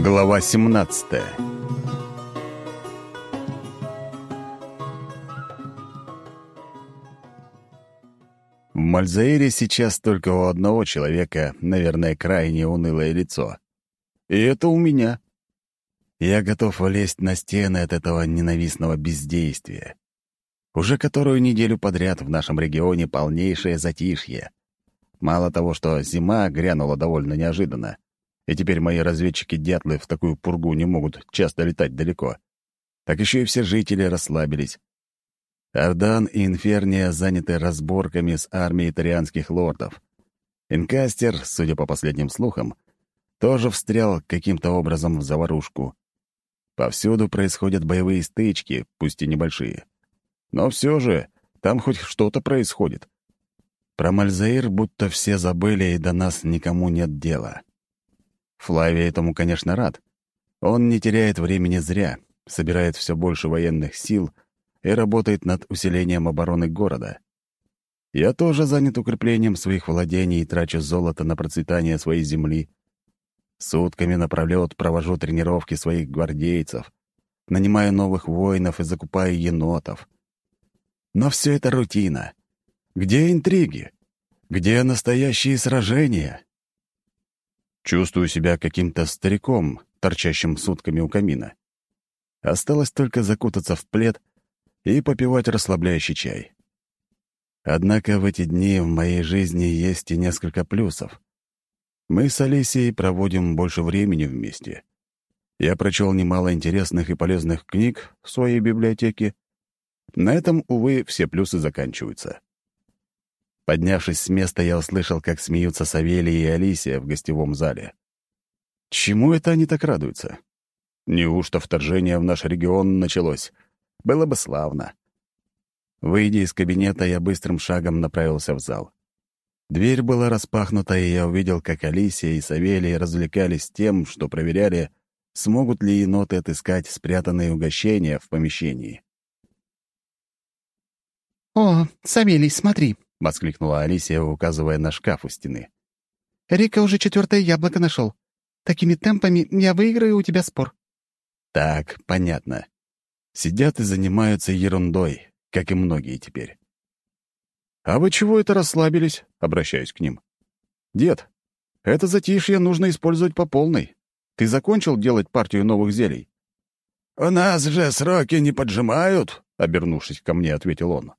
Глава 17 В Мальзаире сейчас только у одного человека, наверное, крайне унылое лицо. И это у меня. Я готов влезть на стены от этого ненавистного бездействия. Уже которую неделю подряд в нашем регионе полнейшее затишье. Мало того, что зима грянула довольно неожиданно, и теперь мои разведчики-дятлы в такую пургу не могут часто летать далеко, так еще и все жители расслабились. Ордан и Инферния заняты разборками с армией тарианских лордов. Инкастер, судя по последним слухам, тоже встрял каким-то образом в заварушку. Повсюду происходят боевые стычки, пусть и небольшие. Но все же там хоть что-то происходит. Про Мальзаир будто все забыли, и до нас никому нет дела. Флавий этому, конечно, рад. Он не теряет времени зря, собирает все больше военных сил и работает над усилением обороны города. Я тоже занят укреплением своих владений и трачу золото на процветание своей земли. Сутками напролет провожу тренировки своих гвардейцев, нанимаю новых воинов и закупаю енотов. Но все это рутина. Где интриги? Где настоящие сражения? Чувствую себя каким-то стариком, торчащим сутками у камина. Осталось только закутаться в плед и попивать расслабляющий чай. Однако в эти дни в моей жизни есть и несколько плюсов. Мы с Алисией проводим больше времени вместе. Я прочел немало интересных и полезных книг в своей библиотеке. На этом, увы, все плюсы заканчиваются. Поднявшись с места, я услышал, как смеются Савелий и Алисия в гостевом зале. Чему это они так радуются? Неужто вторжение в наш регион началось? Было бы славно. Выйдя из кабинета, я быстрым шагом направился в зал. Дверь была распахнута, и я увидел, как Алисия и Савелий развлекались тем, что проверяли, смогут ли еноты отыскать спрятанные угощения в помещении. «О, Савелий, смотри!» — воскликнула Алисия, указывая на шкаф у стены. «Рика уже четвертое яблоко нашел. Такими темпами я выиграю у тебя спор». «Так, понятно. Сидят и занимаются ерундой, как и многие теперь». «А вы чего это расслабились?» — обращаюсь к ним. «Дед, это затишье нужно использовать по полной. Ты закончил делать партию новых зелий?» «У нас же сроки не поджимают», — обернувшись ко мне, ответил он.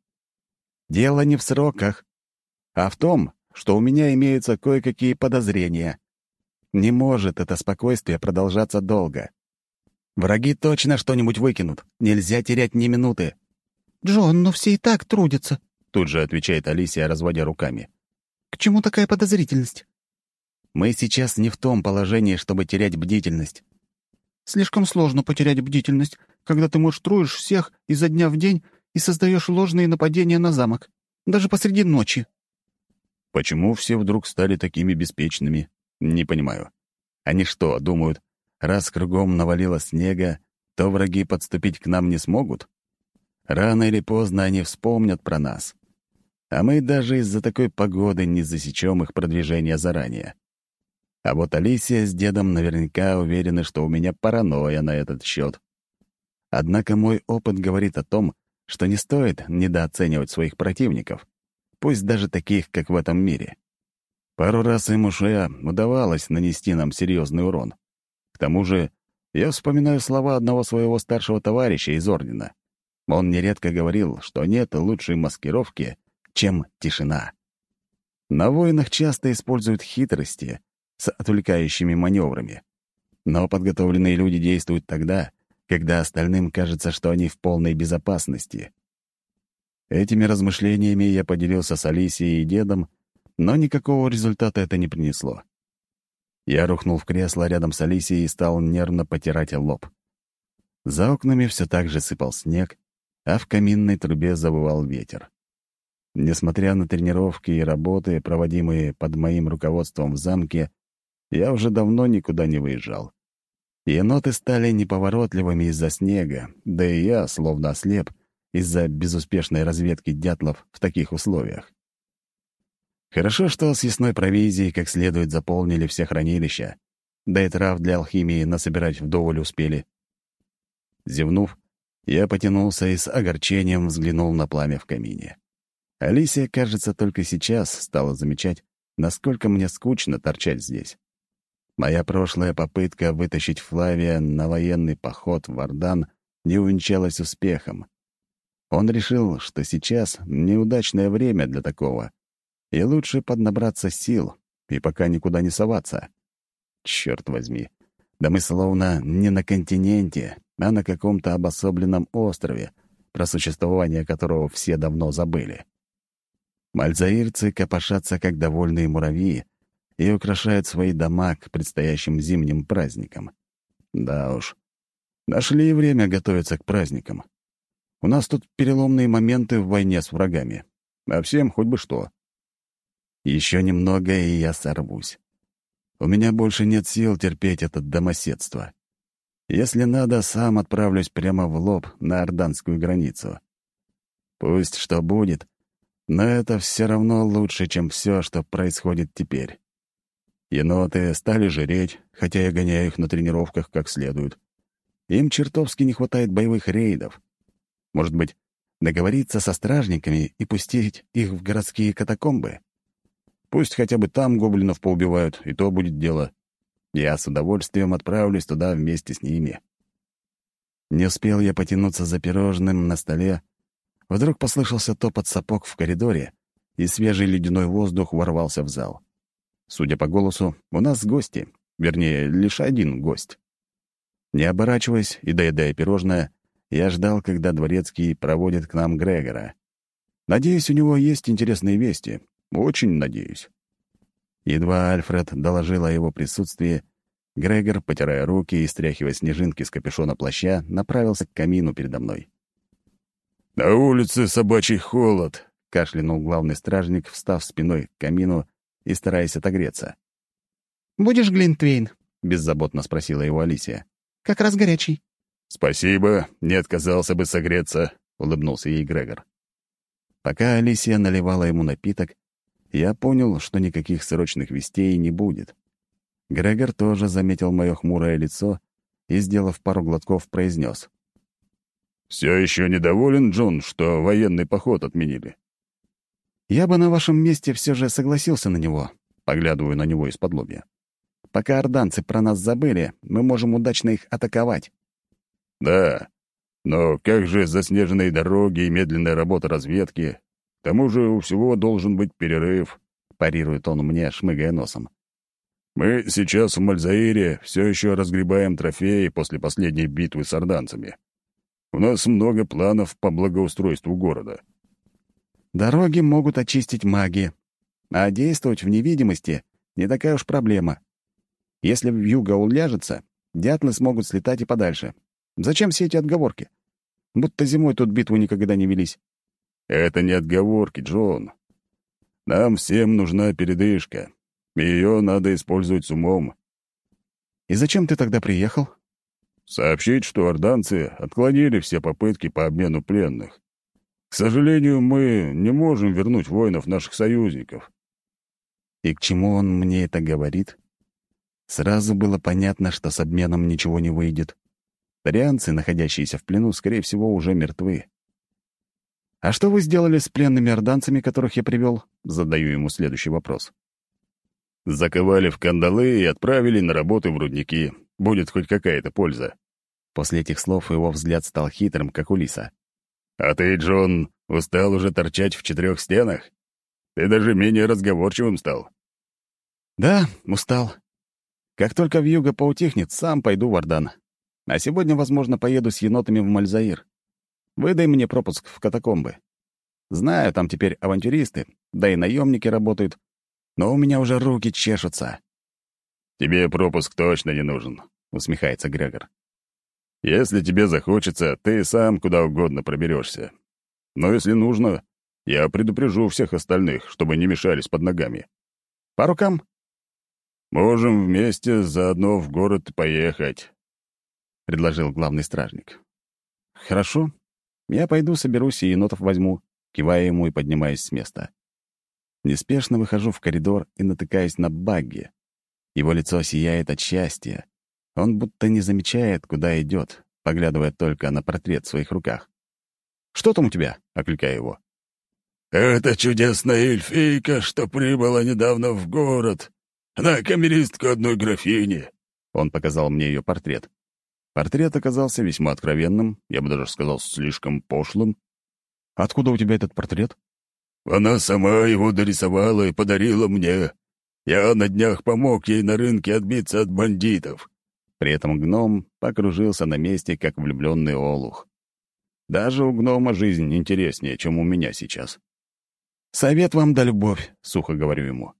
Дело не в сроках, а в том, что у меня имеются кое-какие подозрения. Не может это спокойствие продолжаться долго. Враги точно что-нибудь выкинут. Нельзя терять ни минуты. «Джон, но все и так трудятся», — тут же отвечает Алисия, разводя руками. «К чему такая подозрительность?» «Мы сейчас не в том положении, чтобы терять бдительность». «Слишком сложно потерять бдительность, когда ты муштруешь всех изо дня в день и создаешь ложные нападения на замок, даже посреди ночи». Почему все вдруг стали такими беспечными? Не понимаю. Они что, думают, раз кругом навалило снега, то враги подступить к нам не смогут? Рано или поздно они вспомнят про нас. А мы даже из-за такой погоды не засечем их продвижение заранее. А вот Алисия с дедом наверняка уверены, что у меня паранойя на этот счет. Однако мой опыт говорит о том, что не стоит недооценивать своих противников, пусть даже таких, как в этом мире. Пару раз им уже удавалось нанести нам серьезный урон. К тому же я вспоминаю слова одного своего старшего товарища из Ордена. Он нередко говорил, что нет лучшей маскировки, чем тишина. На воинах часто используют хитрости с отвлекающими маневрами. Но подготовленные люди действуют тогда, когда остальным кажется, что они в полной безопасности. Этими размышлениями я поделился с Алисией и дедом, но никакого результата это не принесло. Я рухнул в кресло рядом с Алисией и стал нервно потирать лоб. За окнами все так же сыпал снег, а в каминной трубе завывал ветер. Несмотря на тренировки и работы, проводимые под моим руководством в замке, я уже давно никуда не выезжал. Еноты стали неповоротливыми из-за снега, да и я словно ослеп из-за безуспешной разведки дятлов в таких условиях. Хорошо, что с ясной провизией как следует заполнили все хранилища. да и трав для алхимии насобирать вдоволь успели. Зевнув, я потянулся и с огорчением взглянул на пламя в камине. Алисия, кажется, только сейчас стала замечать, насколько мне скучно торчать здесь. Моя прошлая попытка вытащить Флавия на военный поход в Ордан не увенчалась успехом. Он решил, что сейчас неудачное время для такого, и лучше поднабраться сил и пока никуда не соваться. Черт возьми, да мы словно не на континенте, а на каком-то обособленном острове, про существование которого все давно забыли. Мальзаирцы копошатся, как довольные муравьи, и украшают свои дома к предстоящим зимним праздникам. Да уж, нашли время готовиться к праздникам. У нас тут переломные моменты в войне с врагами, а всем хоть бы что. Еще немного, и я сорвусь. У меня больше нет сил терпеть это домоседство. Если надо, сам отправлюсь прямо в лоб на орданскую границу. Пусть что будет, но это все равно лучше, чем все, что происходит теперь. Еноты стали жреть, хотя я гоняю их на тренировках как следует. Им чертовски не хватает боевых рейдов. Может быть, договориться со стражниками и пустить их в городские катакомбы? Пусть хотя бы там гоблинов поубивают, и то будет дело. Я с удовольствием отправлюсь туда вместе с ними. Не успел я потянуться за пирожным на столе. Вдруг послышался топот сапог в коридоре, и свежий ледяной воздух ворвался в зал. Судя по голосу, у нас гости, вернее, лишь один гость. Не оборачиваясь и доедая пирожное, я ждал, когда дворецкий проводит к нам Грегора. Надеюсь, у него есть интересные вести, очень надеюсь. Едва Альфред доложил о его присутствии, Грегор, потирая руки и стряхивая снежинки с капюшона плаща, направился к камину передо мной. «На улице собачий холод», — кашлянул главный стражник, встав спиной к камину и стараясь отогреться. «Будешь Глинтвейн?» — беззаботно спросила его Алисия. «Как раз горячий». «Спасибо, не отказался бы согреться», — улыбнулся ей Грегор. Пока Алисия наливала ему напиток, я понял, что никаких срочных вестей не будет. Грегор тоже заметил мое хмурое лицо и, сделав пару глотков, произнес. «Все еще недоволен, Джон, что военный поход отменили?» «Я бы на вашем месте все же согласился на него», — поглядываю на него из-под лобья. «Пока орданцы про нас забыли, мы можем удачно их атаковать». «Да, но как же заснеженные дороги и медленная работа разведки? К тому же у всего должен быть перерыв», — парирует он мне, шмыгая носом. «Мы сейчас в Мальзаире все еще разгребаем трофеи после последней битвы с орданцами. У нас много планов по благоустройству города». «Дороги могут очистить маги, а действовать в невидимости — не такая уж проблема. Если вьюга уляжется, дятлы смогут слетать и подальше. Зачем все эти отговорки? Будто зимой тут битвы никогда не велись. Это не отговорки, Джон. Нам всем нужна передышка. Ее надо использовать с умом. И зачем ты тогда приехал? Сообщить, что орданцы отклонили все попытки по обмену пленных. К сожалению, мы не можем вернуть воинов наших союзников. И к чему он мне это говорит? Сразу было понятно, что с обменом ничего не выйдет. Тарианцы, находящиеся в плену, скорее всего, уже мертвы. «А что вы сделали с пленными орданцами, которых я привел?» Задаю ему следующий вопрос. «Заковали в кандалы и отправили на работу в рудники. Будет хоть какая-то польза». После этих слов его взгляд стал хитрым, как у лиса. «А ты, Джон, устал уже торчать в четырех стенах? Ты даже менее разговорчивым стал». «Да, устал. Как только вьюга поутихнет, сам пойду в Ордан. А сегодня, возможно, поеду с енотами в Мальзаир. Выдай мне пропуск в катакомбы. Знаю, там теперь авантюристы, да и наемники работают, но у меня уже руки чешутся». «Тебе пропуск точно не нужен», — усмехается Грегор. «Если тебе захочется, ты сам куда угодно проберешься. Но если нужно, я предупрежу всех остальных, чтобы не мешались под ногами. По рукам?» «Можем вместе заодно в город поехать», — предложил главный стражник. «Хорошо», я пойду соберусь и енотов возьму, кивая ему и поднимаясь с места. Неспешно выхожу в коридор и натыкаюсь на багги. Его лицо сияет от счастья. Он будто не замечает, куда идет, поглядывая только на портрет в своих руках. «Что там у тебя?» — окликаю его. «Это чудесная эльфийка, что прибыла недавно в город. Она камеристка одной графини». Он показал мне ее портрет. Портрет оказался весьма откровенным, я бы даже сказал, слишком пошлым. «Откуда у тебя этот портрет?» «Она сама его дорисовала и подарила мне. Я на днях помог ей на рынке отбиться от бандитов». При этом гном покружился на месте, как влюбленный олух. Даже у гнома жизнь интереснее, чем у меня сейчас. «Совет вам да любовь», — сухо говорю ему.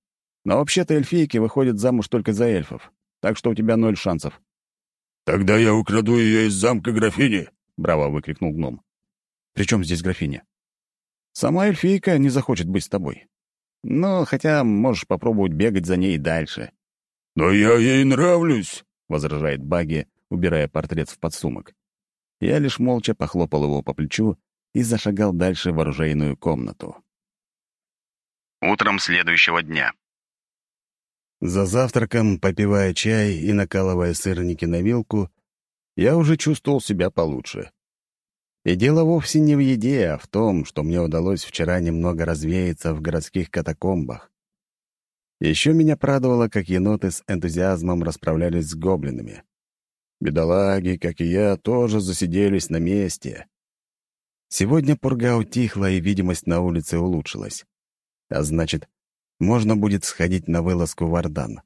«Но вообще-то эльфийки выходят замуж только за эльфов, так что у тебя ноль шансов». «Тогда я украду ее из замка графини», — браво выкрикнул гном. «При чем здесь графиня?» «Сама эльфийка не захочет быть с тобой. Но хотя можешь попробовать бегать за ней дальше». «Но я ей нравлюсь», — возражает Баги, убирая портрет в подсумок. Я лишь молча похлопал его по плечу и зашагал дальше в оружейную комнату. Утром следующего дня. За завтраком, попивая чай и накалывая сырники на вилку, я уже чувствовал себя получше. И дело вовсе не в еде, а в том, что мне удалось вчера немного развеяться в городских катакомбах. Еще меня порадовало, как еноты с энтузиазмом расправлялись с гоблинами. Бедолаги, как и я, тоже засиделись на месте. Сегодня пурга утихла, и видимость на улице улучшилась. А значит, можно будет сходить на вылазку в Ордан.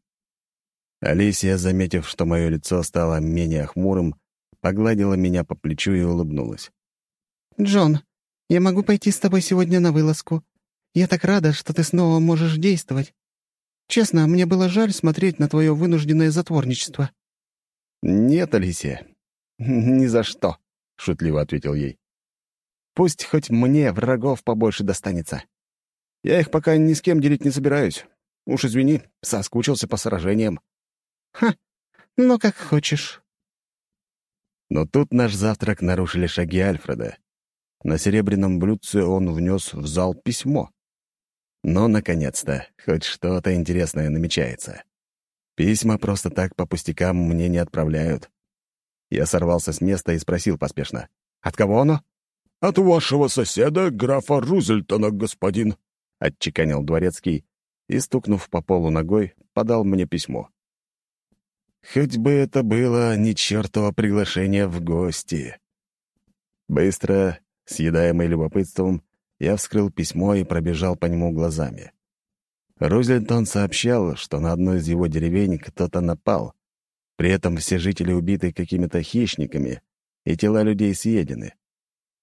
Алисия, заметив, что мое лицо стало менее хмурым, погладила меня по плечу и улыбнулась. «Джон, я могу пойти с тобой сегодня на вылазку. Я так рада, что ты снова можешь действовать. Честно, мне было жаль смотреть на твое вынужденное затворничество». «Нет, Алисия, ни за что», — шутливо ответил ей. «Пусть хоть мне врагов побольше достанется. Я их пока ни с кем делить не собираюсь. Уж извини, соскучился по сражениям. Ха, ну как хочешь. Но тут наш завтрак нарушили шаги Альфреда. На серебряном блюдце он внес в зал письмо. Но, наконец-то, хоть что-то интересное намечается. Письма просто так по пустякам мне не отправляют. Я сорвался с места и спросил поспешно. «От кого оно?» «От вашего соседа, графа Рузельтона, господин», — отчеканил дворецкий и, стукнув по полу ногой, подал мне письмо. Хоть бы это было не чертово приглашение в гости. Быстро, съедаемый любопытством, я вскрыл письмо и пробежал по нему глазами. Рузельтон сообщал, что на одной из его деревень кто-то напал. При этом все жители убиты какими-то хищниками, и тела людей съедены.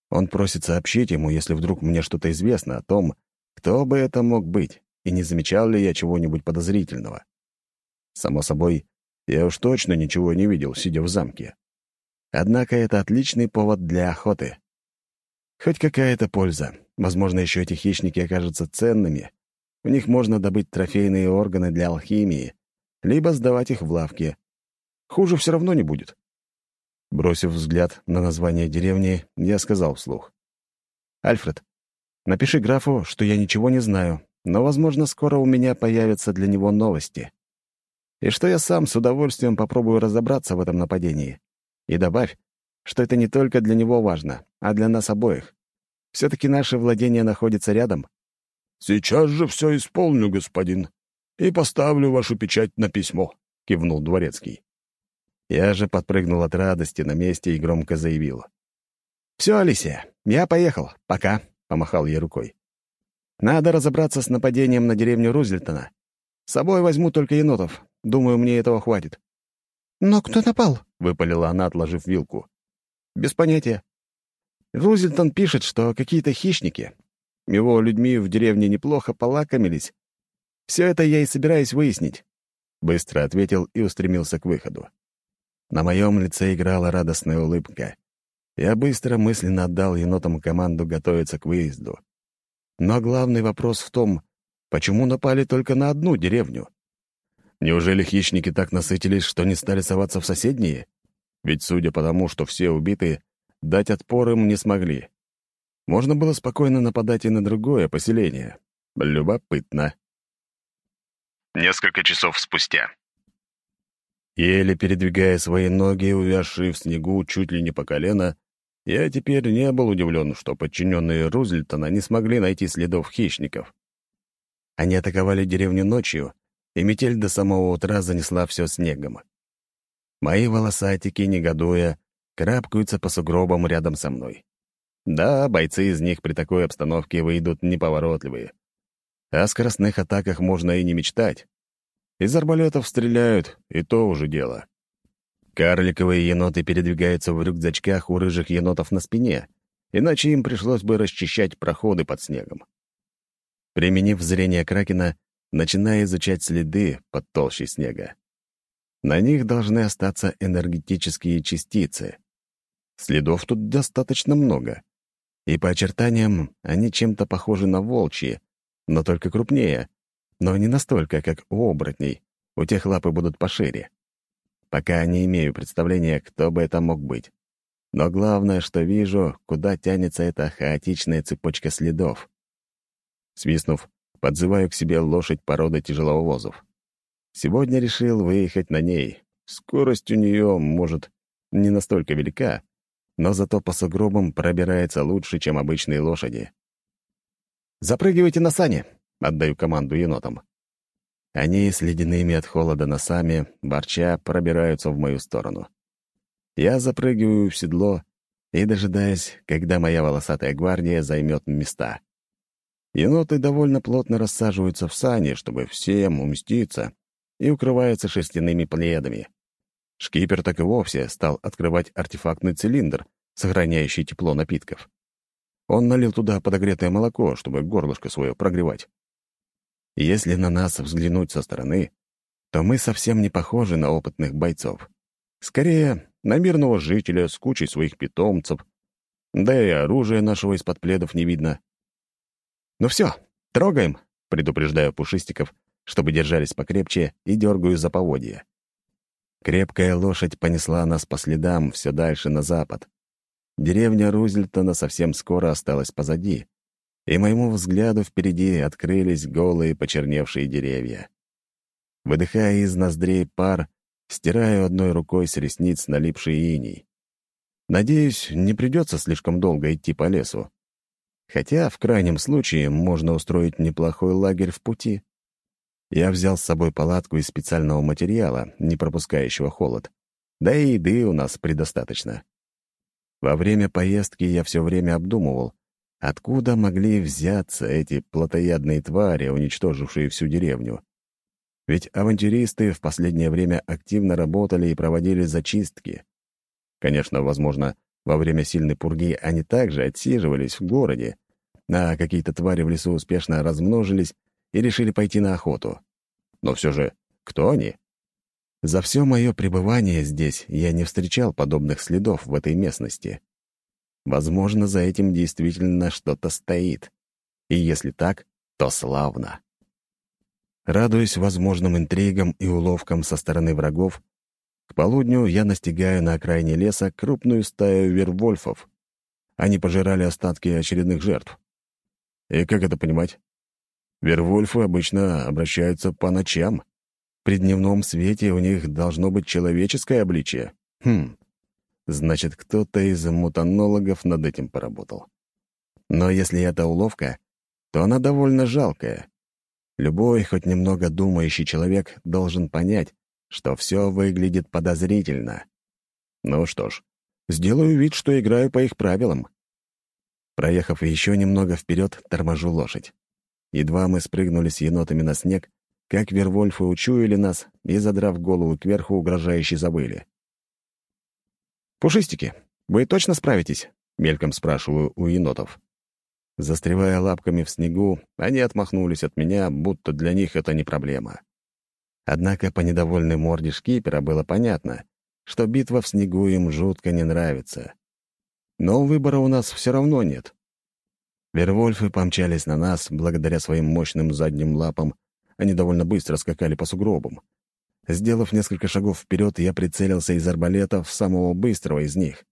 Он просит сообщить ему, если вдруг мне что-то известно о том, кто бы это мог быть, и не замечал ли я чего-нибудь подозрительного. Само собой, я уж точно ничего не видел, сидя в замке. Однако это отличный повод для охоты. Хоть какая-то польза. Возможно, еще эти хищники окажутся ценными. В них можно добыть трофейные органы для алхимии, либо сдавать их в лавке. Хуже все равно не будет. Бросив взгляд на название деревни, я сказал вслух. «Альфред, Напиши графу, что я ничего не знаю, но, возможно, скоро у меня появятся для него новости. И что я сам с удовольствием попробую разобраться в этом нападении. И добавь, что это не только для него важно, а для нас обоих. Все-таки наше владение находится рядом. «Сейчас же все исполню, господин, и поставлю вашу печать на письмо», — кивнул дворецкий. Я же подпрыгнул от радости на месте и громко заявил. «Все, Алисия, я поехал. Пока» помахал ей рукой. «Надо разобраться с нападением на деревню Рузельтона. С собой возьму только енотов. Думаю, мне этого хватит». «Но кто напал?» — выпалила она, отложив вилку. «Без понятия. Рузельтон пишет, что какие-то хищники. Его людьми в деревне неплохо полакомились. Все это я и собираюсь выяснить». Быстро ответил и устремился к выходу. На моем лице играла радостная улыбка. Я быстро мысленно отдал енотам команду готовиться к выезду. Но главный вопрос в том, почему напали только на одну деревню? Неужели хищники так насытились, что не стали соваться в соседние? Ведь, судя по тому, что все убиты, дать отпор им не смогли. Можно было спокойно нападать и на другое поселение. Любопытно. Несколько часов спустя. Еле передвигая свои ноги, увязшие в снегу чуть ли не по колено, я теперь не был удивлен, что подчиненные Рузвельтона не смогли найти следов хищников. Они атаковали деревню ночью, и метель до самого утра занесла все снегом. Мои волосатики, негодуя, крапкаются по сугробам рядом со мной. Да, бойцы из них при такой обстановке выйдут неповоротливые. О скоростных атаках можно и не мечтать. Из арбалетов стреляют, и то уже дело. Карликовые еноты передвигаются в рюкзачках у рыжих енотов на спине, иначе им пришлось бы расчищать проходы под снегом. Применив зрение Кракена, начиная изучать следы под толщей снега. На них должны остаться энергетические частицы. Следов тут достаточно много. И по очертаниям они чем-то похожи на волчьи, но только крупнее, но не настолько, как у оборотней. У тех лапы будут пошире. Пока не имею представления, кто бы это мог быть. Но главное, что вижу, куда тянется эта хаотичная цепочка следов. Свистнув, подзываю к себе лошадь породы тяжеловозов. Сегодня решил выехать на ней. Скорость у нее, может, не настолько велика, но зато по сугробам пробирается лучше, чем обычные лошади. «Запрыгивайте на сани!» — отдаю команду енотам. Они с ледяными от холода носами, ворча, пробираются в мою сторону. Я запрыгиваю в седло и дожидаюсь, когда моя волосатая гвардия займет места. Еноты довольно плотно рассаживаются в сани, чтобы всем уместиться, и укрываются шерстяными пледами. Шкипер так и вовсе стал открывать артефактный цилиндр, сохраняющий тепло напитков. Он налил туда подогретое молоко, чтобы горлышко свое прогревать. Если на нас взглянуть со стороны, то мы совсем не похожи на опытных бойцов. Скорее, на мирного жителя с кучей своих питомцев, да и оружия нашего из-под пледов не видно. «Ну все, трогаем», — предупреждаю пушистиков, чтобы держались покрепче, и дергаю за поводья. Крепкая лошадь понесла нас по следам все дальше на запад. Деревня Рузельтона совсем скоро осталась позади, и моему взгляду впереди открылись голые почерневшие деревья. Выдыхая из ноздрей пар, стираю одной рукой с ресниц налипший иней. Надеюсь, не придется слишком долго идти по лесу. Хотя, в крайнем случае, можно устроить неплохой лагерь в пути. Я взял с собой палатку из специального материала, не пропускающего холод. Да и еды у нас предостаточно. Во время поездки я все время обдумывал, откуда могли взяться эти плотоядные твари, уничтожившие всю деревню. Ведь авантюристы в последнее время активно работали и проводили зачистки. Конечно, возможно, во время сильной пурги они также отсиживались в городе, а какие-то твари в лесу успешно размножились и решили пойти на охоту. Но все же, кто они? За все мое пребывание здесь я не встречал подобных следов в этой местности. Возможно, за этим действительно что-то стоит. И если так, то славно. Радуясь возможным интригам и уловкам со стороны врагов, к полудню я настигаю на окраине леса крупную стаю вервольфов. Они пожирали остатки очередных жертв. И как это понимать? Вервольфы обычно обращаются по ночам. При дневном свете у них должно быть человеческое обличие. Хм, значит, кто-то из мутанологов над этим поработал. Но если это уловка, то она довольно жалкая. Любой, хоть немного думающий человек должен понять, что все выглядит подозрительно. Ну что ж, сделаю вид, что играю по их правилам. Проехав еще немного вперед, торможу лошадь. Едва мы спрыгнули с енотами на снег, как вервольфы учуяли нас и, задрав голову кверху, угрожающе забыли. «Пушистики, вы точно справитесь?» — мельком спрашиваю у енотов. Застревая лапками в снегу, они отмахнулись от меня, будто для них это не проблема. Однако по недовольной морде шкипера было понятно, что битва в снегу им жутко не нравится. Но выбора у нас все равно нет. Вервольфы помчались на нас благодаря своим мощным задним лапам. Они довольно быстро скакали по сугробам. Сделав несколько шагов вперед, я прицелился из арбалета в самого быстрого из них.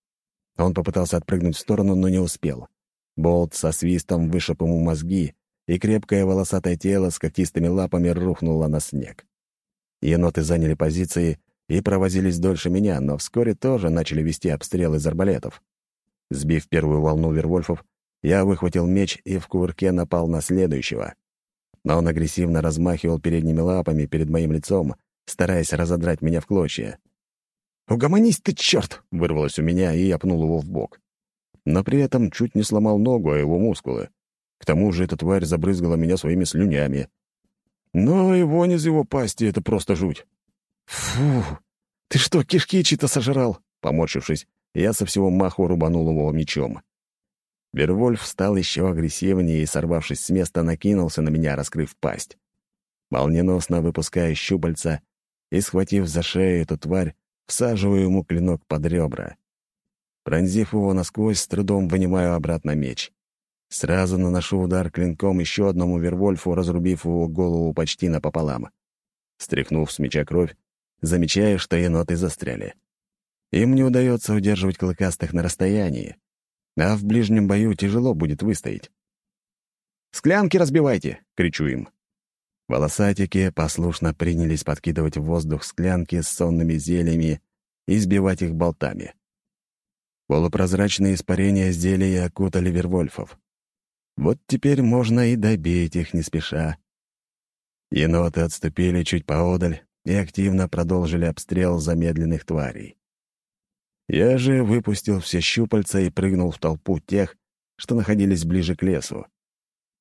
Он попытался отпрыгнуть в сторону, но не успел. Болт со свистом вышиб ему мозги, и крепкое волосатое тело с когтистыми лапами рухнуло на снег. Еноты заняли позиции и провозились дольше меня, но вскоре тоже начали вести обстрел из арбалетов. Сбив первую волну вервольфов, я выхватил меч и в кувырке напал на следующего. Но он агрессивно размахивал передними лапами перед моим лицом, стараясь разодрать меня в клочья. «Угомонись ты, черт!» — вырвалось у меня, и я пнул его в бок. Но при этом чуть не сломал ногу, а его мускулы. К тому же эта тварь забрызгала меня своими слюнями. Но и вонь из его пасти — это просто жуть. «Фу! Ты что, кишки чьи-то сожрал?» Поморщившись, я со всего маху рубанул его мечом. Вервольф стал еще агрессивнее и, сорвавшись с места, накинулся на меня, раскрыв пасть. Молниеносно выпуская щупальца и, схватив за шею эту тварь, всаживаю ему клинок под ребра. Пронзив его насквозь, с трудом вынимаю обратно меч. Сразу наношу удар клинком еще одному Вервольфу, разрубив его голову почти напополам. Стряхнув с меча кровь, замечаю, что еноты застряли. Им не удается удерживать клыкастых на расстоянии, а в ближнем бою тяжело будет выстоять. «Склянки разбивайте!» — кричу им. Волосатики послушно принялись подкидывать в воздух склянки с сонными зельями и сбивать их болтами. Полупрозрачные испарения зелья окутали Вервольфов. Вот теперь можно и добить их не спеша. Еноты отступили чуть поодаль и активно продолжили обстрел замедленных тварей. Я же выпустил все щупальца и прыгнул в толпу тех, что находились ближе к лесу.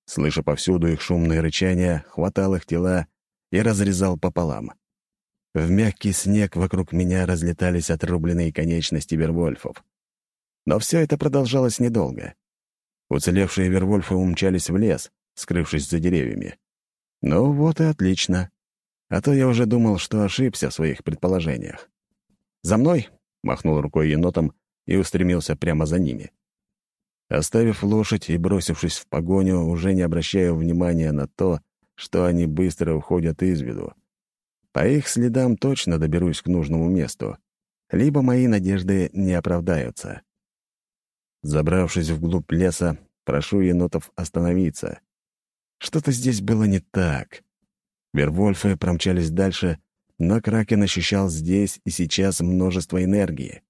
Слыша повсюду их шумные рычания, хватал их тела и разрезал пополам. В мягкий снег вокруг меня разлетались отрубленные конечности вервольфов. Но все это продолжалось недолго. Уцелевшие вервольфы умчались в лес, скрывшись за деревьями. Ну вот и отлично. А то я уже думал, что ошибся в своих предположениях. «За мной!» — махнул рукой енотом и устремился прямо за ними. Оставив лошадь и бросившись в погоню, уже не обращаю внимания на то, что они быстро уходят из виду. По их следам точно доберусь к нужному месту. Либо мои надежды не оправдаются. Забравшись вглубь леса, прошу енотов остановиться. Что-то здесь было не так. Вервольфы промчались дальше, но Кракен ощущал здесь и сейчас множество энергии.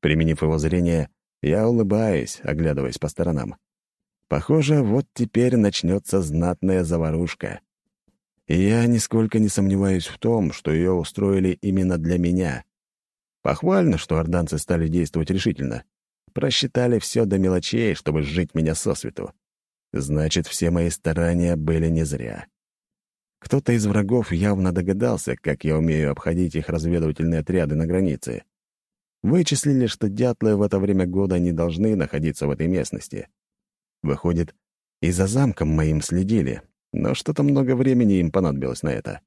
Применив его зрение, я улыбаюсь, оглядываясь по сторонам. Похоже, вот теперь начнется знатная заварушка. И я нисколько не сомневаюсь в том, что ее устроили именно для меня. Похвально, что орданцы стали действовать решительно. Просчитали все до мелочей, чтобы сжить меня сосвету. Значит, все мои старания были не зря. Кто-то из врагов явно догадался, как я умею обходить их разведывательные отряды на границе. Вычислили, что дятлы в это время года не должны находиться в этой местности. Выходит, и за замком моим следили, но что-то много времени им понадобилось на это.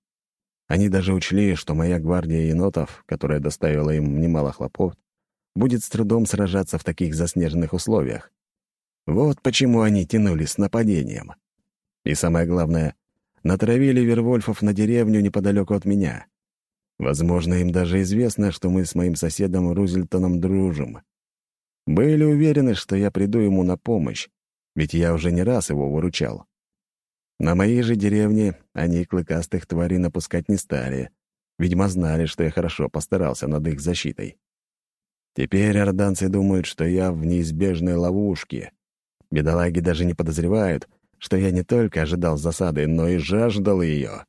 Они даже учли, что моя гвардия енотов, которая доставила им немало хлопот, будет с трудом сражаться в таких заснеженных условиях. Вот почему они тянулись с нападением. И самое главное, натравили Вервольфов на деревню неподалеку от меня. Возможно, им даже известно, что мы с моим соседом Рузельтоном дружим. Были уверены, что я приду ему на помощь, ведь я уже не раз его выручал. На моей же деревне они клыкастых тварей напускать не стали. Видимо, знали, что я хорошо постарался над их защитой. Теперь орданцы думают, что я в неизбежной ловушке. Бедолаги даже не подозревают, что я не только ожидал засады, но и жаждал ее.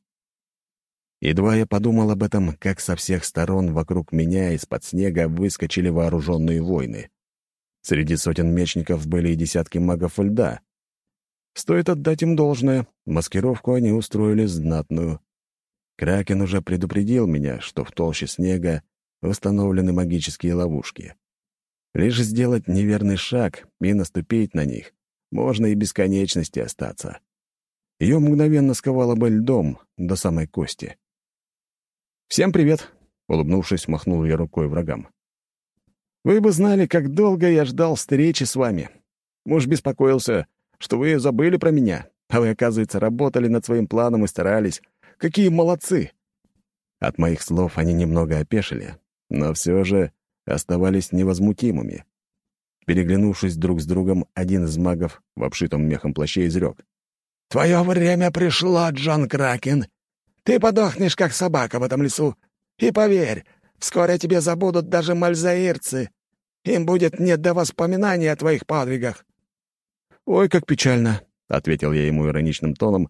Едва я подумал об этом, как со всех сторон вокруг меня из-под снега выскочили вооруженные войны. Среди сотен мечников были и десятки магов льда. Стоит отдать им должное, маскировку они устроили знатную. Кракен уже предупредил меня, что в толще снега установлены магические ловушки. Лишь сделать неверный шаг и наступить на них, можно и бесконечности остаться. Ее мгновенно сковало бы льдом до самой кости. «Всем привет!» — улыбнувшись, махнул я рукой врагам. «Вы бы знали, как долго я ждал встречи с вами. Муж беспокоился, что вы забыли про меня, а вы, оказывается, работали над своим планом и старались. Какие молодцы!» От моих слов они немного опешили, но все же оставались невозмутимыми. Переглянувшись друг с другом, один из магов в обшитом мехом плаще изрек. «Твое время пришло, Джон Кракен. Ты подохнешь, как собака в этом лесу. И поверь, Вскоре тебе забудут даже мальзаирцы. Им будет не до воспоминаний о твоих подвигах». «Ой, как печально», — ответил я ему ироничным тоном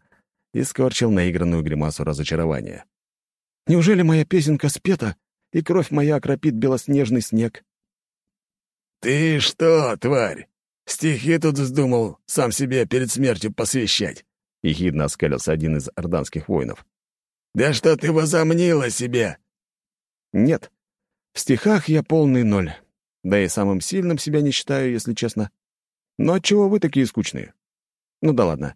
и скорчил наигранную гримасу разочарования. «Неужели моя песенка спета, и кровь моя окропит белоснежный снег?» «Ты что, тварь, стихи тут вздумал сам себе перед смертью посвящать?» — ехидно оскалился один из орданских воинов. «Да что ты возомнила себе?» «Нет, в стихах я полный ноль. Да и самым сильным себя не считаю, если честно. Но отчего вы такие скучные? Ну да ладно.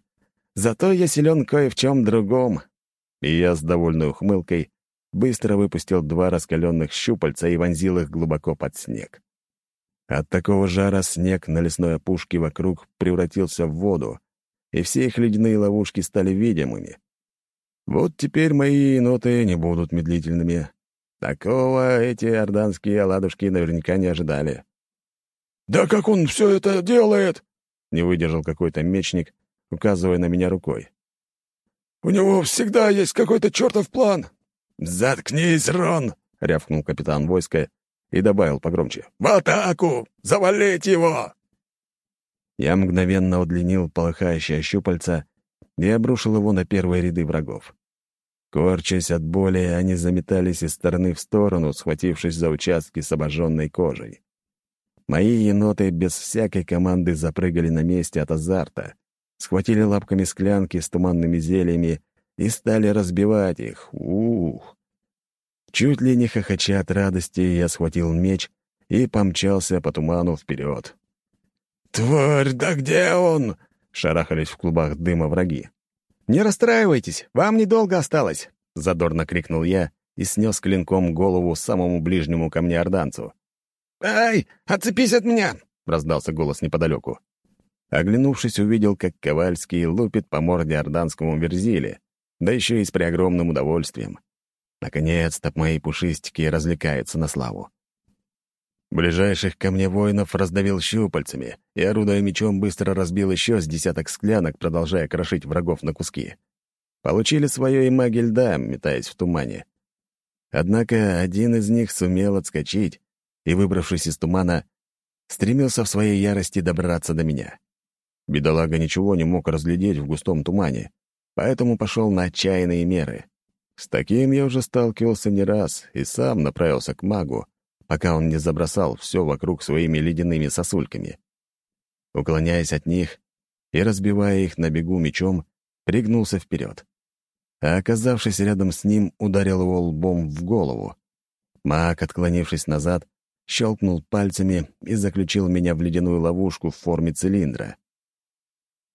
Зато я силен кое в чем другом». И я с довольной ухмылкой быстро выпустил два раскаленных щупальца и вонзил их глубоко под снег. От такого жара снег на лесной опушке вокруг превратился в воду, и все их ледяные ловушки стали видимыми. Вот теперь мои ноты не будут медлительными. Такого эти орданские оладушки наверняка не ожидали. «Да как он все это делает?» — не выдержал какой-то мечник, указывая на меня рукой. «У него всегда есть какой-то чертов план!» «Заткнись, Рон!» — рявкнул капитан войска и добавил погромче. «В атаку! Завалить его!» Я мгновенно удлинил полыхающее щупальца и обрушил его на первые ряды врагов. Корчась от боли, они заметались из стороны в сторону, схватившись за участки с обожженной кожей. Мои еноты без всякой команды запрыгали на месте от азарта, схватили лапками склянки с туманными зельями и стали разбивать их. Ух! Чуть ли не хохоча от радости, я схватил меч и помчался по туману вперед. «Тварь, да где он?» — шарахались в клубах дыма враги. «Не расстраивайтесь, вам недолго осталось!» — задорно крикнул я и снес клинком голову самому ближнему ко мне орданцу. «Ай, отцепись от меня!» — раздался голос неподалеку. Оглянувшись, увидел, как Ковальский лупит по морде орданскому верзиле, да еще и с преогромным удовольствием. Наконец-то мои пушистики развлекаются на славу. Ближайших ко мне воинов раздавил щупальцами и, орудуя мечом, быстро разбил еще с десяток склянок, продолжая крошить врагов на куски. Получили свое и маги льда, метаясь в тумане. Однако один из них сумел отскочить и, выбравшись из тумана, стремился в своей ярости добраться до меня. Бедолага ничего не мог разглядеть в густом тумане, поэтому пошел на отчаянные меры. С таким я уже сталкивался не раз и сам направился к магу, пока он не забросал все вокруг своими ледяными сосульками. Уклоняясь от них и разбивая их на бегу мечом, пригнулся вперед. А оказавшись рядом с ним, ударил его лбом в голову. Маг, отклонившись назад, щелкнул пальцами и заключил меня в ледяную ловушку в форме цилиндра.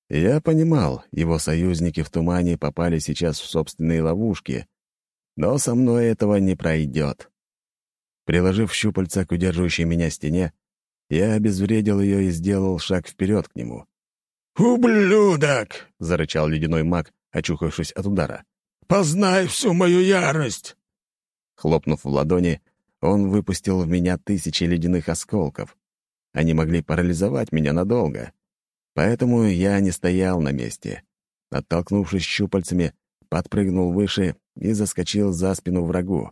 Я понимал, его союзники в тумане попали сейчас в собственные ловушки, но со мной этого не пройдет. Приложив щупальца к удерживающей меня стене, я обезвредил ее и сделал шаг вперед к нему. «Ублюдок!» — зарычал ледяной маг, очухавшись от удара. «Познай всю мою ярость!» Хлопнув в ладони, он выпустил в меня тысячи ледяных осколков. Они могли парализовать меня надолго. Поэтому я не стоял на месте. Оттолкнувшись щупальцами, подпрыгнул выше и заскочил за спину врагу.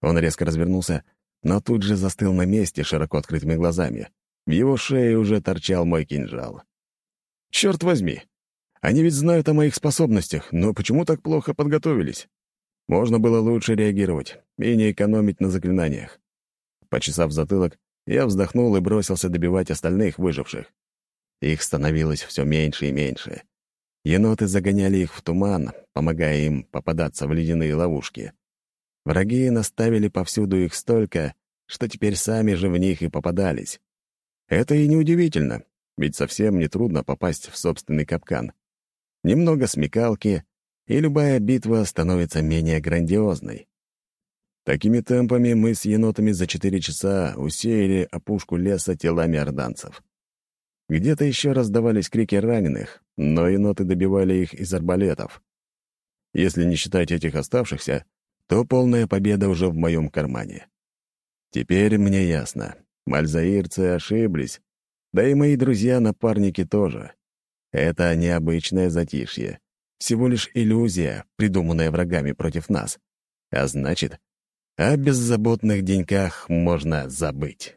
Он резко развернулся, но тут же застыл на месте широко открытыми глазами. В его шее уже торчал мой кинжал. Черт возьми! Они ведь знают о моих способностях, но почему так плохо подготовились? Можно было лучше реагировать и не экономить на заклинаниях. Почесав затылок, я вздохнул и бросился добивать остальных выживших. Их становилось все меньше и меньше. Еноты загоняли их в туман, помогая им попадаться в ледяные ловушки. Враги наставили повсюду их столько, что теперь сами же в них и попадались. Это и неудивительно, ведь совсем не трудно попасть в собственный капкан. Немного смекалки, и любая битва становится менее грандиозной. Такими темпами мы с енотами за четыре часа усеяли опушку леса телами орданцев. Где-то еще раздавались крики раненых, но еноты добивали их из арбалетов. Если не считать этих оставшихся, то полная победа уже в моем кармане. Теперь мне ясно. Мальзаирцы ошиблись, да и мои друзья-напарники тоже. Это необычное затишье. Всего лишь иллюзия, придуманная врагами против нас. А значит, О беззаботных деньках можно забыть.